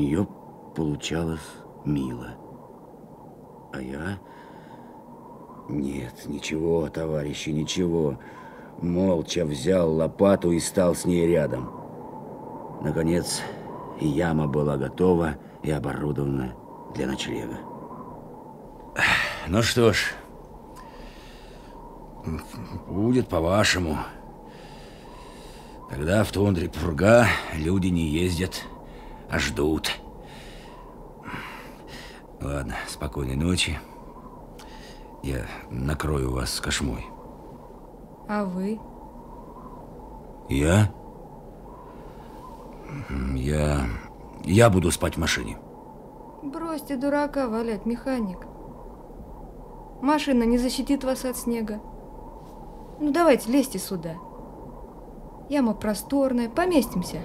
нее получалось мило. А я... Нет, ничего, товарищи, ничего. Молча взял лопату и стал с ней рядом. Наконец, яма была готова и оборудована для ночлега. Ну что ж, будет по-вашему. Когда в тундре пурга, люди не ездят, ждут. Ладно, спокойной ночи. Я накрою вас кошмой. А вы? Я? Я... Я буду спать в машине. Бросьте дурака валять, механик. Машина не защитит вас от снега. Ну давайте, лезьте сюда. Яма просторная, поместимся.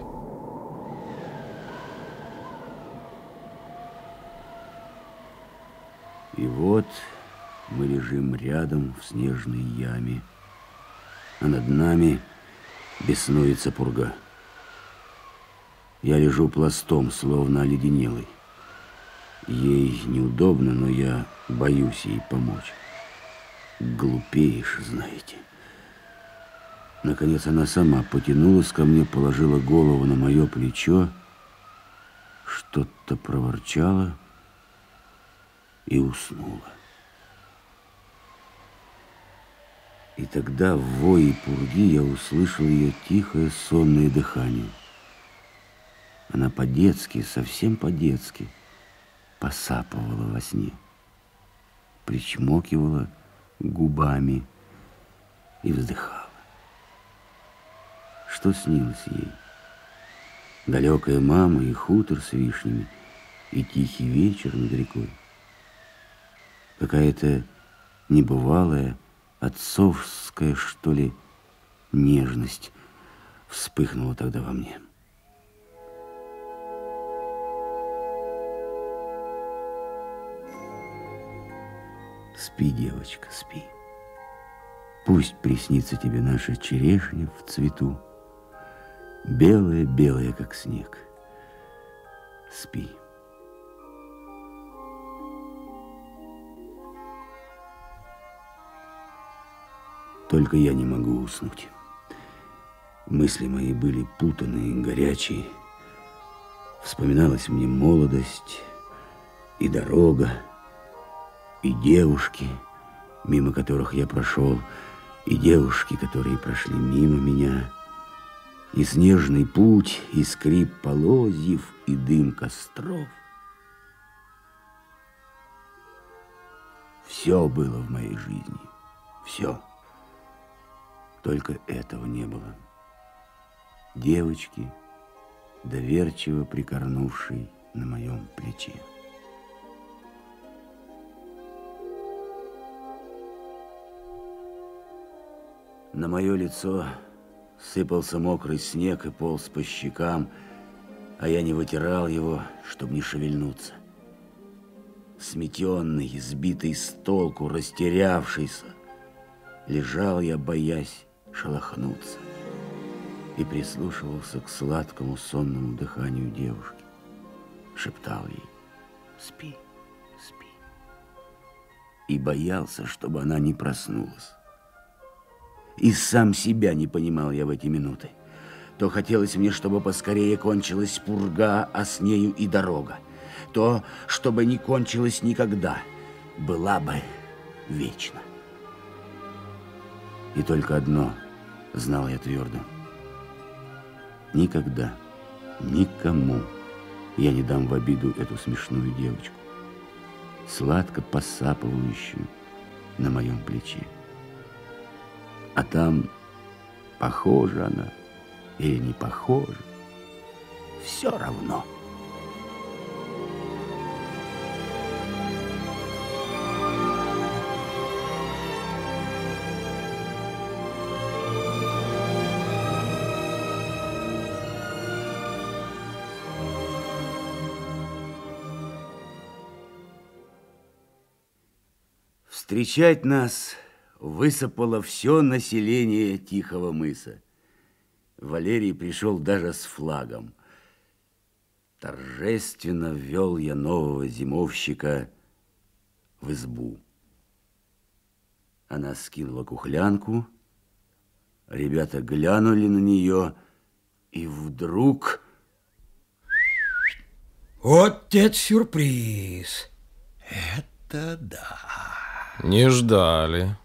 И вот мы лежим рядом в снежной яме, а над нами беснуется пурга. Я лежу пластом, словно оледенелый. Ей неудобно, но я боюсь ей помочь. Глупеешь, знаете. Наконец она сама потянулась ко мне, положила голову на мое плечо, что-то проворчала и уснула. И тогда в вое пурги я услышал ее тихое сонное дыхание. Она по-детски, совсем по-детски, посапывала во сне, причмокивала губами и вздыхала. Что снилось ей? Далекая мама и хутор с вишнями, и тихий вечер над рекой. Какая-то небывалая, отцовская, что ли, нежность вспыхнула тогда во мне. Спи, девочка, спи. Пусть приснится тебе наша черешня в цвету, белая-белая, как снег. Спи. Только я не могу уснуть. Мысли мои были путанные, горячие. Вспоминалась мне молодость и дорога, и девушки, мимо которых я прошел, и девушки, которые прошли мимо меня, и снежный путь, и скрип полозьев, и дым костров. Все было в моей жизни, все. Только этого не было. Девочки, доверчиво прикорнувшей на моем плече. На мое лицо сыпался мокрый снег и полз по щекам, а я не вытирал его, чтобы не шевельнуться. Сметенный, сбитый с толку, растерявшийся, лежал я, боясь шелохнуться, и прислушивался к сладкому сонному дыханию девушки. Шептал ей «Спи, спи». И боялся, чтобы она не проснулась. И сам себя не понимал я в эти минуты. То хотелось мне, чтобы поскорее кончилась пурга, а с нею и дорога. То, чтобы не кончилась никогда, была бы вечно. И только одно знал я твердо. Никогда, никому я не дам в обиду эту смешную девочку, сладко посапывающую на моем плече. А там похожа она или не похожа, все равно. Встречать нас высыпало все население Тихого мыса. Валерий пришел даже с флагом. торжественно ввел я нового зимовщика в избу. Она скинула кухлянку, ребята глянули на нее, и вдруг... Вот это сюрприз! Это да! Не ждали.